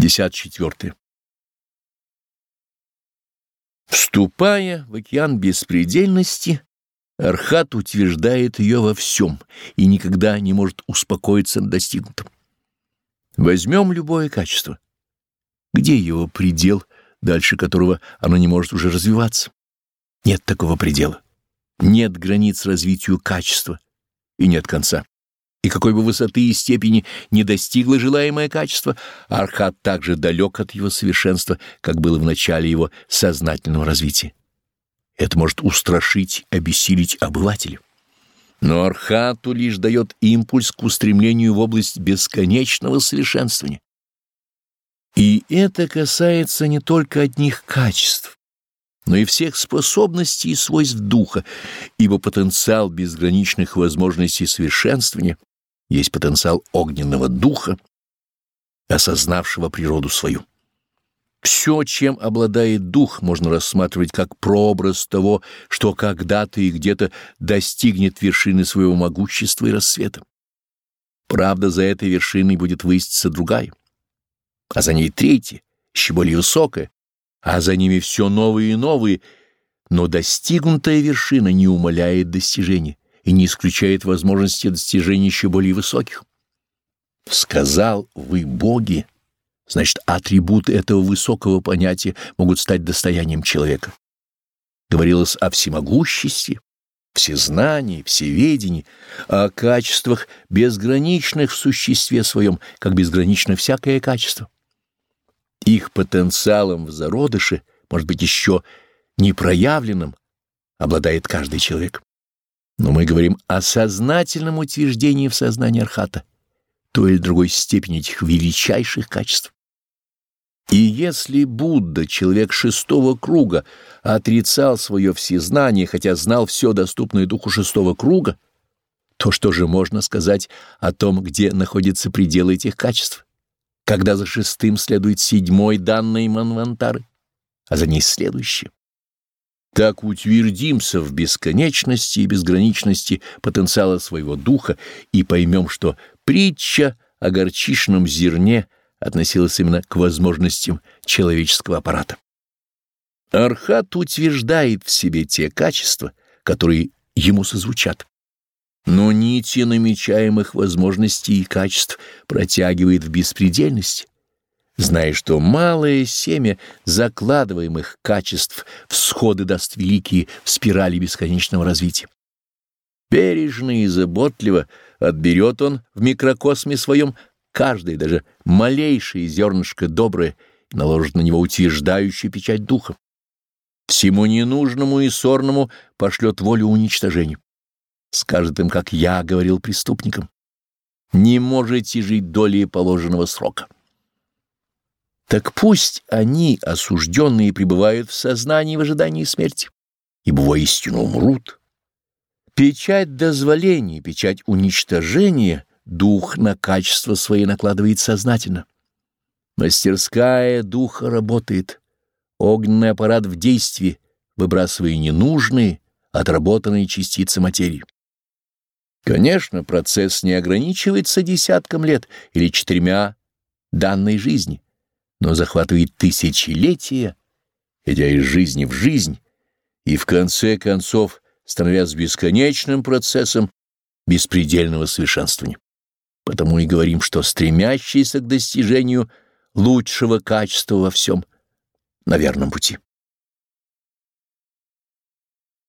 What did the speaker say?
54. Вступая в океан беспредельности, Архат утверждает ее во всем и никогда не может успокоиться на достигнутом. Возьмем любое качество. Где его предел, дальше которого оно не может уже развиваться? Нет такого предела. Нет границ развитию качества и нет конца и какой бы высоты и степени не достигло желаемое качество, архат так же далек от его совершенства, как было в начале его сознательного развития. Это может устрашить, обессилить обывателя. Но архату лишь дает импульс к устремлению в область бесконечного совершенствования. И это касается не только одних качеств, но и всех способностей и свойств духа, ибо потенциал безграничных возможностей совершенствования есть потенциал огненного духа, осознавшего природу свою. Все, чем обладает дух, можно рассматривать как прообраз того, что когда-то и где-то достигнет вершины своего могущества и рассвета. Правда, за этой вершиной будет выситься другая, а за ней третья, еще более высокая, а за ними все новые и новые, но достигнутая вершина не умаляет достижения и не исключает возможности достижения еще более высоких. Сказал вы боги, значит, атрибуты этого высокого понятия могут стать достоянием человека. Говорилось о всемогуществе, всезнании, всеведении, о качествах безграничных в существе своем, как безгранично всякое качество. Их потенциалом в зародыше, может быть, еще непроявленным, обладает каждый человек. Но мы говорим о сознательном утверждении в сознании Архата, той или другой степени этих величайших качеств. И если Будда, человек шестого круга, отрицал свое всезнание, хотя знал все доступное духу шестого круга, то что же можно сказать о том, где находятся пределы этих качеств, когда за шестым следует седьмой данный Манвантары, а за ней следующий? Так утвердимся в бесконечности и безграничности потенциала своего духа и поймем, что притча о горчичном зерне относилась именно к возможностям человеческого аппарата. Архат утверждает в себе те качества, которые ему созвучат. Но нити намечаемых возможностей и качеств протягивает в беспредельность, зная, что малое семя закладываемых качеств всходы даст великие в спирали бесконечного развития. Бережно и заботливо отберет он в микрокосме своем каждое, даже малейшее зернышко доброе, и наложит на него утверждающую печать духа. Всему ненужному и сорному пошлет волю уничтожению. Скажет им, как я говорил преступникам, не можете жить долей положенного срока. Так пусть они, осужденные, пребывают в сознании в ожидании смерти, ибо воистину умрут. Печать дозволения, печать уничтожения дух на качество свои накладывает сознательно. Мастерская духа работает, огненный аппарат в действии, выбрасывая ненужные, отработанные частицы материи. Конечно, процесс не ограничивается десятком лет или четырьмя данной жизни — но захватывает тысячелетия, идя из жизни в жизнь, и в конце концов становясь бесконечным процессом беспредельного совершенствования. Потому и говорим, что стремящийся к достижению лучшего качества во всем на верном пути.